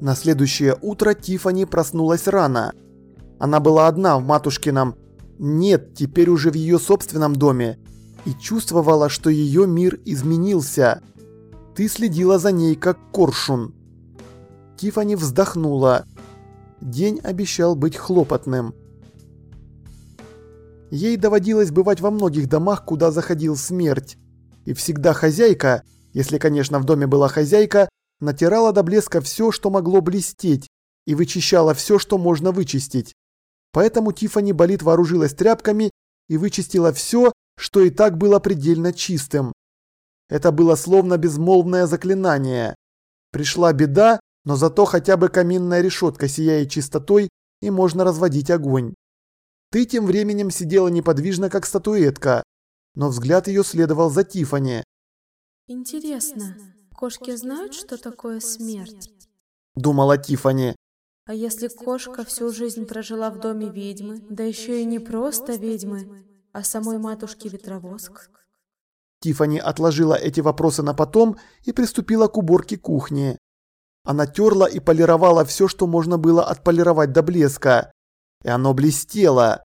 На следующее утро Тифани проснулась рано. Она была одна в матушкином, нет, теперь уже в ее собственном доме, и чувствовала, что ее мир изменился. Ты следила за ней, как коршун. Тифани вздохнула. День обещал быть хлопотным. Ей доводилось бывать во многих домах, куда заходил смерть. И всегда хозяйка, если, конечно, в доме была хозяйка, натирала до блеска все, что могло блестеть, и вычищала все, что можно вычистить. Поэтому Тифани болит вооружилась тряпками и вычистила все, что и так было предельно чистым. Это было словно безмолвное заклинание. Пришла беда, но зато хотя бы каминная решетка сияет чистотой и можно разводить огонь. Ты тем временем сидела неподвижно, как статуэтка, но взгляд ее следовал за Тифани. Интересно, кошки знают, что такое смерть? Думала Тифани. А если кошка всю жизнь прожила в доме ведьмы, да еще и не просто ведьмы, а самой матушки Ветровоск? Тифани отложила эти вопросы на потом и приступила к уборке кухни. Она терла и полировала все, что можно было отполировать до блеска. И оно блестело.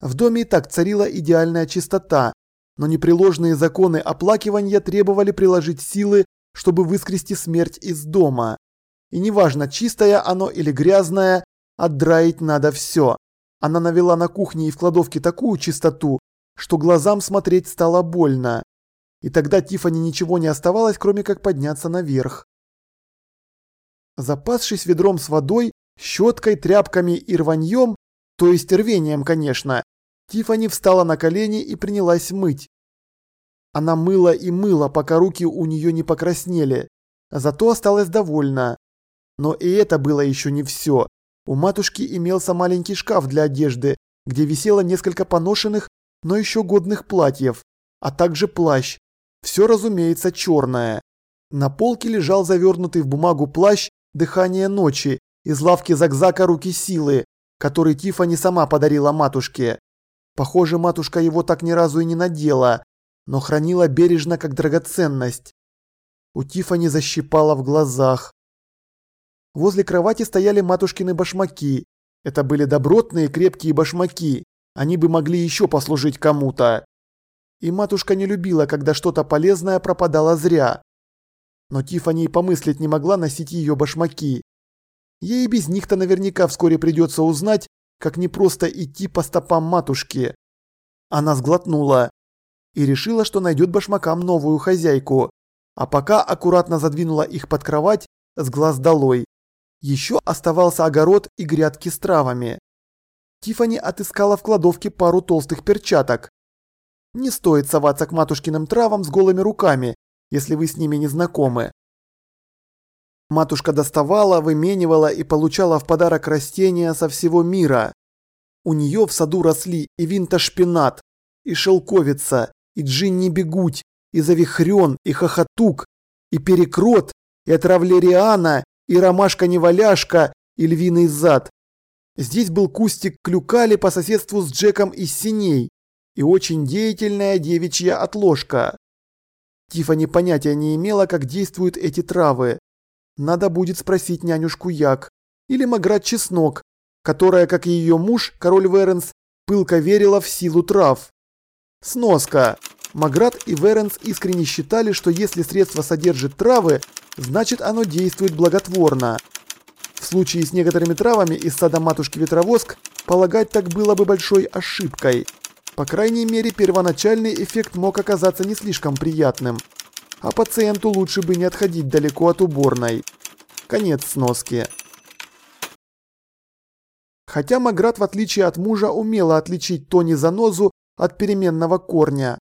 В доме и так царила идеальная чистота, но непреложные законы оплакивания требовали приложить силы, чтобы выскрести смерть из дома. И неважно, чистое оно или грязное, отдраить надо все. Она навела на кухне и в кладовке такую чистоту, что глазам смотреть стало больно. И тогда Тифани ничего не оставалось, кроме как подняться наверх. Запасшись ведром с водой, щеткой, тряпками и рваньем, то есть рвением, конечно, Тифани встала на колени и принялась мыть. Она мыла и мыла, пока руки у нее не покраснели, зато осталась довольна. Но и это было еще не все. У матушки имелся маленький шкаф для одежды, где висело несколько поношенных, но еще годных платьев, а также плащ. Все, разумеется, черное. На полке лежал завернутый в бумагу плащ «Дыхание ночи» из лавки Загзака «Руки силы», который Тифани сама подарила матушке. Похоже, матушка его так ни разу и не надела, но хранила бережно как драгоценность. У Тифани защипала в глазах. Возле кровати стояли матушкины башмаки. Это были добротные крепкие башмаки. Они бы могли еще послужить кому-то. И матушка не любила, когда что-то полезное пропадало зря. Но Тифани и помыслить не могла носить ее башмаки. Ей без них-то наверняка вскоре придется узнать, как непросто идти по стопам матушки. Она сглотнула и решила, что найдет башмакам новую хозяйку, а пока аккуратно задвинула их под кровать с глаз долой. Еще оставался огород и грядки с травами. Тифани отыскала в кладовке пару толстых перчаток. Не стоит соваться к матушкиным травам с голыми руками, если вы с ними не знакомы. Матушка доставала, выменивала и получала в подарок растения со всего мира. У нее в саду росли и винтошпинат, и шелковица, и джинни-бегуть, и завихрен, и хохотук, и перекрот, и отравлериана, и ромашка-неваляшка, и львиный зад. Здесь был кустик клюкали по соседству с Джеком из синей и очень деятельная девичья отложка. Тифани понятия не имела, как действуют эти травы. Надо будет спросить нянюшку Як или Маград Чеснок, которая, как и ее муж, король Веренс, пылко верила в силу трав. Сноска. Маград и Веренс искренне считали, что если средство содержит травы, значит оно действует благотворно. В случае с некоторыми травами из сада матушки Ветровоск полагать так было бы большой ошибкой. По крайней мере, первоначальный эффект мог оказаться не слишком приятным. А пациенту лучше бы не отходить далеко от уборной. Конец сноски. Хотя Маград, в отличие от мужа, умела отличить Тони занозу от переменного корня.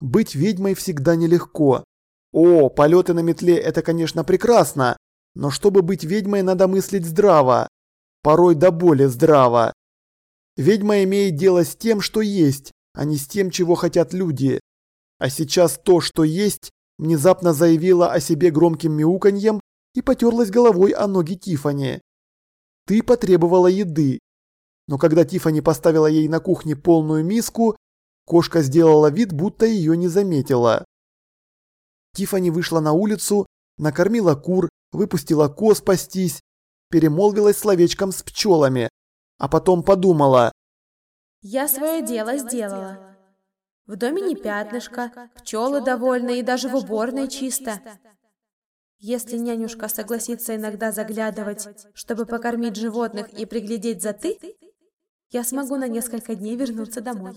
Быть ведьмой всегда нелегко. О, полеты на метле – это, конечно, прекрасно, но чтобы быть ведьмой, надо мыслить здраво. Порой до боли здраво. Ведьма имеет дело с тем, что есть, а не с тем, чего хотят люди. А сейчас то, что есть, внезапно заявила о себе громким мяуканьем и потерлась головой о ноги Тифани. Ты потребовала еды. Но когда Тифани поставила ей на кухне полную миску, кошка сделала вид, будто ее не заметила. Тифани вышла на улицу, накормила кур выпустила коз пастись, перемолвилась словечком с пчелами, а потом подумала. «Я свое дело сделала. В доме не пятнышко, пчелы довольны и даже в уборной чисто. Если нянюшка согласится иногда заглядывать, чтобы покормить животных и приглядеть за ты, я смогу на несколько дней вернуться домой».